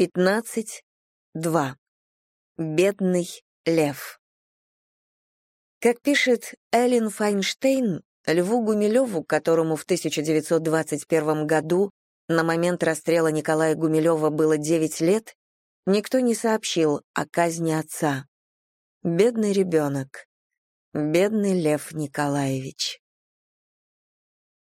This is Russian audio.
15.2. Бедный лев. Как пишет Эллен Файнштейн, Льву Гумилеву, которому в 1921 году на момент расстрела Николая Гумилева было 9 лет, никто не сообщил о казни отца. Бедный ребенок. Бедный Лев Николаевич.